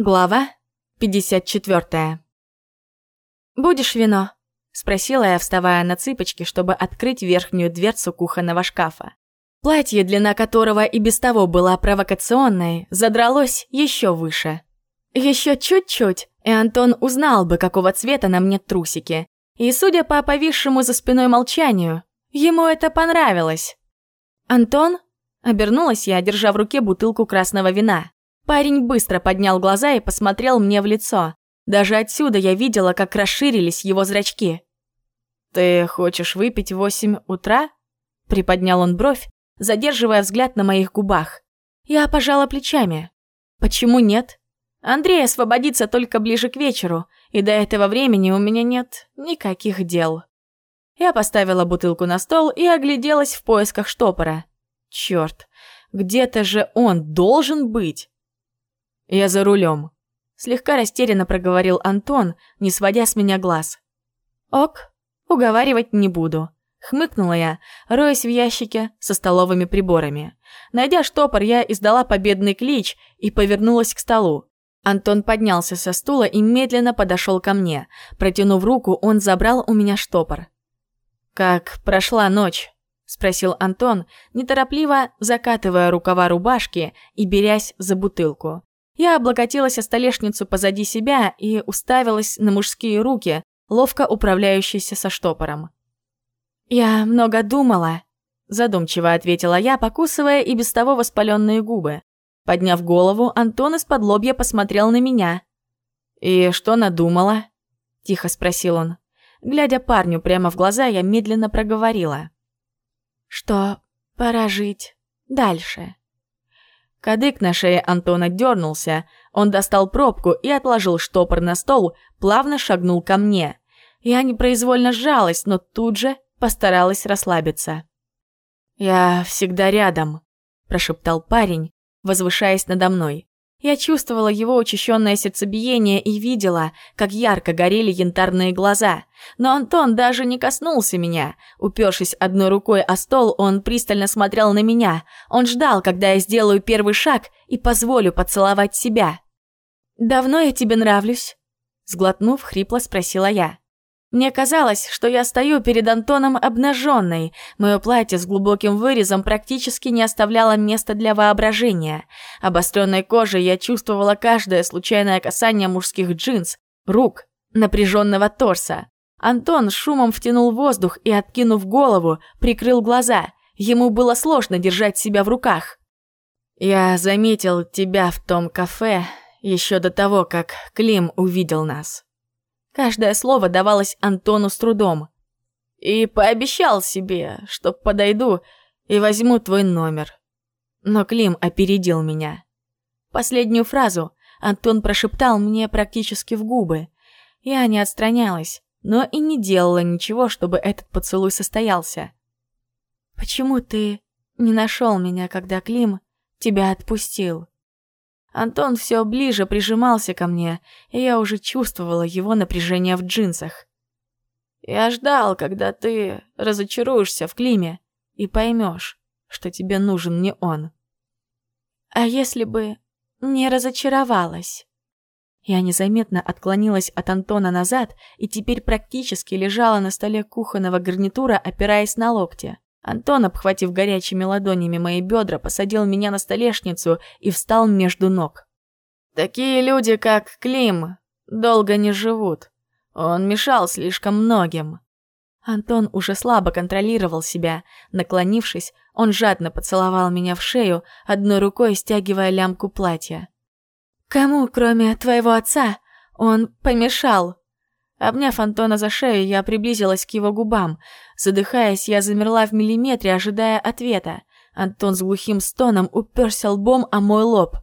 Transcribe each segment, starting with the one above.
Глава 54. «Будешь вино?» – спросила я, вставая на цыпочки, чтобы открыть верхнюю дверцу кухонного шкафа. Платье, длина которого и без того была провокационной, задралось еще выше. Еще чуть-чуть, и Антон узнал бы, какого цвета на мне трусики. И, судя по повисшему за спиной молчанию, ему это понравилось. «Антон?» – обернулась я, держа в руке бутылку красного вина. Парень быстро поднял глаза и посмотрел мне в лицо. Даже отсюда я видела, как расширились его зрачки. «Ты хочешь выпить в восемь утра?» Приподнял он бровь, задерживая взгляд на моих губах. Я пожала плечами. «Почему нет?» Андрей освободится только ближе к вечеру, и до этого времени у меня нет никаких дел. Я поставила бутылку на стол и огляделась в поисках штопора. Черт, где-то же он должен быть. «Я за рулем», – слегка растерянно проговорил Антон, не сводя с меня глаз. «Ок, уговаривать не буду», – хмыкнула я, роясь в ящике со столовыми приборами. Найдя штопор, я издала победный клич и повернулась к столу. Антон поднялся со стула и медленно подошел ко мне. Протянув руку, он забрал у меня штопор. «Как прошла ночь?» – спросил Антон, неторопливо закатывая рукава рубашки и берясь за бутылку. Я облокотилась о столешницу позади себя и уставилась на мужские руки, ловко управляющиеся со штопором. «Я много думала», – задумчиво ответила я, покусывая и без того воспаленные губы. Подняв голову, Антон из-под лобья посмотрел на меня. «И что надумала?» – тихо спросил он. Глядя парню прямо в глаза, я медленно проговорила. «Что пора жить дальше». Кадык на шее Антона дернулся, он достал пробку и отложил штопор на стол, плавно шагнул ко мне. Я непроизвольно сжалась, но тут же постаралась расслабиться. «Я всегда рядом», – прошептал парень, возвышаясь надо мной. Я чувствовала его учащенное сердцебиение и видела, как ярко горели янтарные глаза. Но Антон даже не коснулся меня. Упершись одной рукой о стол, он пристально смотрел на меня. Он ждал, когда я сделаю первый шаг и позволю поцеловать себя. «Давно я тебе нравлюсь?» Сглотнув, хрипло спросила я. Мне казалось, что я стою перед Антоном обнаженной. Мое платье с глубоким вырезом практически не оставляло места для воображения. Обостренной кожей я чувствовала каждое случайное касание мужских джинс, рук, напряженного торса. Антон шумом втянул воздух и, откинув голову, прикрыл глаза. Ему было сложно держать себя в руках. «Я заметил тебя в том кафе еще до того, как Клим увидел нас», Каждое слово давалось Антону с трудом. И пообещал себе, что подойду и возьму твой номер. Но Клим опередил меня. Последнюю фразу Антон прошептал мне практически в губы. Я не отстранялась, но и не делала ничего, чтобы этот поцелуй состоялся. «Почему ты не нашел меня, когда Клим тебя отпустил?» Антон все ближе прижимался ко мне, и я уже чувствовала его напряжение в джинсах. Я ждал, когда ты разочаруешься в Климе и поймешь, что тебе нужен не он. А если бы не разочаровалась? Я незаметно отклонилась от Антона назад и теперь практически лежала на столе кухонного гарнитура, опираясь на локти. Антон, обхватив горячими ладонями мои бедра, посадил меня на столешницу и встал между ног. «Такие люди, как Клим, долго не живут. Он мешал слишком многим». Антон уже слабо контролировал себя. Наклонившись, он жадно поцеловал меня в шею, одной рукой стягивая лямку платья. «Кому, кроме твоего отца, он помешал?» Обняв Антона за шею, я приблизилась к его губам. Задыхаясь, я замерла в миллиметре, ожидая ответа. Антон с глухим стоном уперся лбом о мой лоб.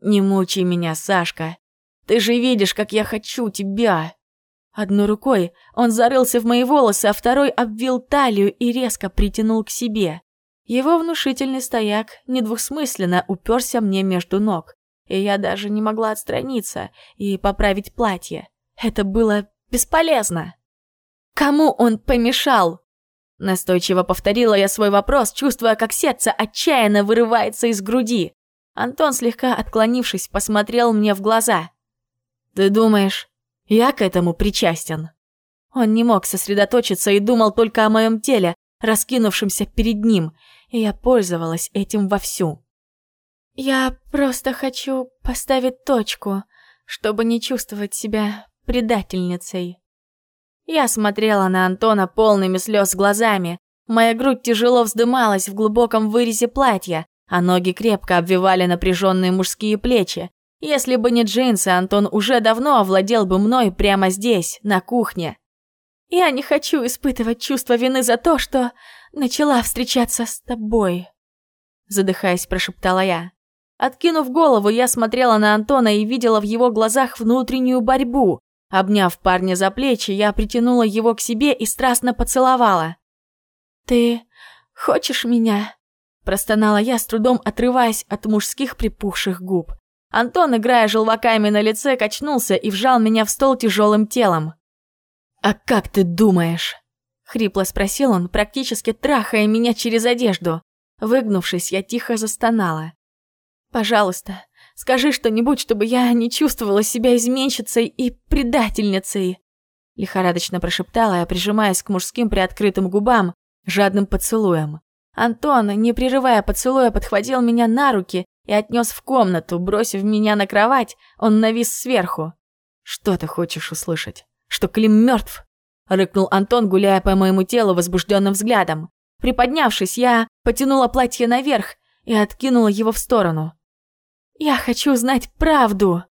«Не мучай меня, Сашка. Ты же видишь, как я хочу тебя!» Одной рукой он зарылся в мои волосы, а второй обвил талию и резко притянул к себе. Его внушительный стояк недвусмысленно уперся мне между ног, и я даже не могла отстраниться и поправить платье. Это было Бесполезно. Кому он помешал? Настойчиво повторила я свой вопрос, чувствуя, как сердце отчаянно вырывается из груди. Антон, слегка отклонившись, посмотрел мне в глаза. «Ты думаешь, я к этому причастен?» Он не мог сосредоточиться и думал только о моем теле, раскинувшемся перед ним, и я пользовалась этим вовсю. «Я просто хочу поставить точку, чтобы не чувствовать себя предательницей». Я смотрела на Антона полными слез глазами. Моя грудь тяжело вздымалась в глубоком вырезе платья, а ноги крепко обвивали напряженные мужские плечи. Если бы не джинсы, Антон уже давно овладел бы мной прямо здесь, на кухне. Я не хочу испытывать чувство вины за то, что начала встречаться с тобой. Задыхаясь, прошептала я. Откинув голову, я смотрела на Антона и видела в его глазах внутреннюю борьбу. Обняв парня за плечи, я притянула его к себе и страстно поцеловала. «Ты хочешь меня?» Простонала я, с трудом отрываясь от мужских припухших губ. Антон, играя желваками на лице, качнулся и вжал меня в стол тяжелым телом. «А как ты думаешь?» Хрипло спросил он, практически трахая меня через одежду. Выгнувшись, я тихо застонала. «Пожалуйста, скажи что-нибудь, чтобы я не чувствовала себя изменщицей и предательницей!» Лихорадочно прошептала я, прижимаясь к мужским приоткрытым губам, жадным поцелуем. Антон, не прерывая поцелуя, подхватил меня на руки и отнес в комнату, бросив меня на кровать, он навис сверху. «Что ты хочешь услышать? Что Клим мертв?» Рыкнул Антон, гуляя по моему телу возбужденным взглядом. Приподнявшись, я потянула платье наверх и откинула его в сторону. «Я хочу знать правду!»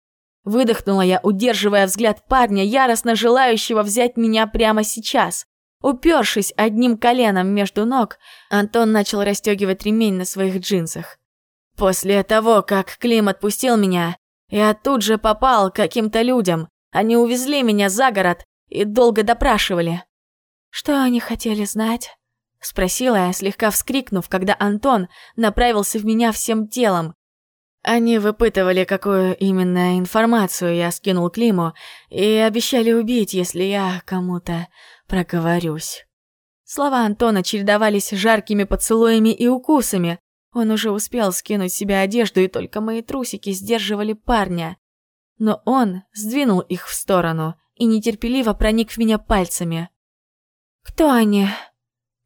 Выдохнула я, удерживая взгляд парня, яростно желающего взять меня прямо сейчас. Упершись одним коленом между ног, Антон начал расстегивать ремень на своих джинсах. После того, как Клим отпустил меня, я тут же попал к каким-то людям. Они увезли меня за город и долго допрашивали. «Что они хотели знать?» Спросила я, слегка вскрикнув, когда Антон направился в меня всем телом. Они выпытывали, какую именно информацию я скинул Климу, и обещали убить, если я кому-то проговорюсь. Слова Антона чередовались жаркими поцелуями и укусами. Он уже успел скинуть себе одежду, и только мои трусики сдерживали парня. Но он сдвинул их в сторону и нетерпеливо проник в меня пальцами. «Кто они?»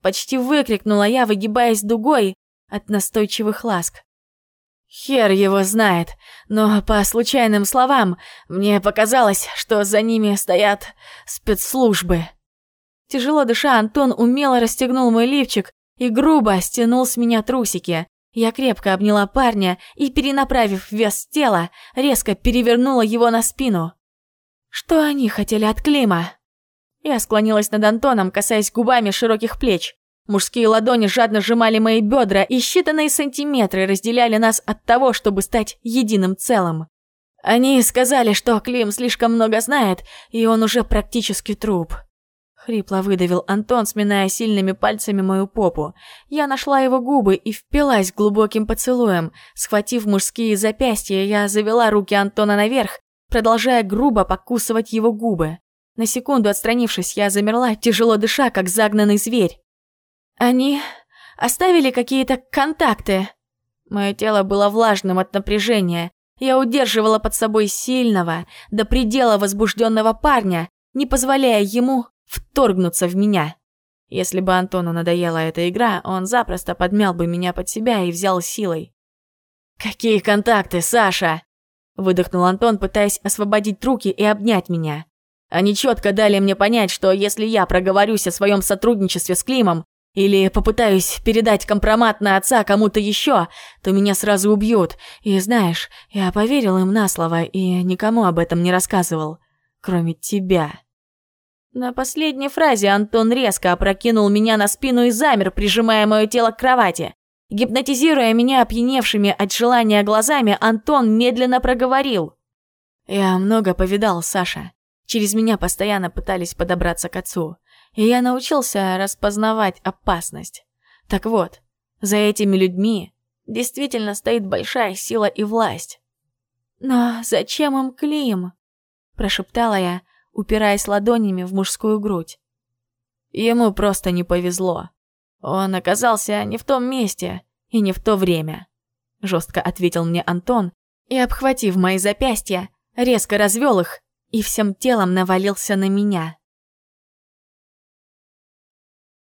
Почти выкрикнула я, выгибаясь дугой от настойчивых ласк. Хер его знает, но по случайным словам мне показалось, что за ними стоят спецслужбы. Тяжело дыша, Антон умело расстегнул мой лифчик и грубо стянул с меня трусики. Я крепко обняла парня и, перенаправив вес тела, резко перевернула его на спину. Что они хотели от Клима? Я склонилась над Антоном, касаясь губами широких плеч. Мужские ладони жадно сжимали мои бедра, и считанные сантиметры разделяли нас от того, чтобы стать единым целым. Они сказали, что Клим слишком много знает, и он уже практически труп. Хрипло выдавил Антон, сминая сильными пальцами мою попу. Я нашла его губы и впилась глубоким поцелуем. Схватив мужские запястья, я завела руки Антона наверх, продолжая грубо покусывать его губы. На секунду отстранившись, я замерла, тяжело дыша, как загнанный зверь. Они оставили какие-то контакты. Мое тело было влажным от напряжения. Я удерживала под собой сильного, до предела возбужденного парня, не позволяя ему вторгнуться в меня. Если бы Антону надоела эта игра, он запросто подмял бы меня под себя и взял силой. «Какие контакты, Саша?» Выдохнул Антон, пытаясь освободить руки и обнять меня. Они четко дали мне понять, что если я проговорюсь о своем сотрудничестве с Климом или попытаюсь передать компромат на отца кому-то еще, то меня сразу убьют. И знаешь, я поверил им на слово и никому об этом не рассказывал, кроме тебя. На последней фразе Антон резко опрокинул меня на спину и замер, прижимая мое тело к кровати. Гипнотизируя меня опьяневшими от желания глазами, Антон медленно проговорил. «Я много повидал, Саша. Через меня постоянно пытались подобраться к отцу. И я научился распознавать опасность. Так вот, за этими людьми действительно стоит большая сила и власть. «Но зачем им Клим?» – прошептала я, упираясь ладонями в мужскую грудь. Ему просто не повезло. Он оказался не в том месте и не в то время. жестко ответил мне Антон и, обхватив мои запястья, резко развел их и всем телом навалился на меня.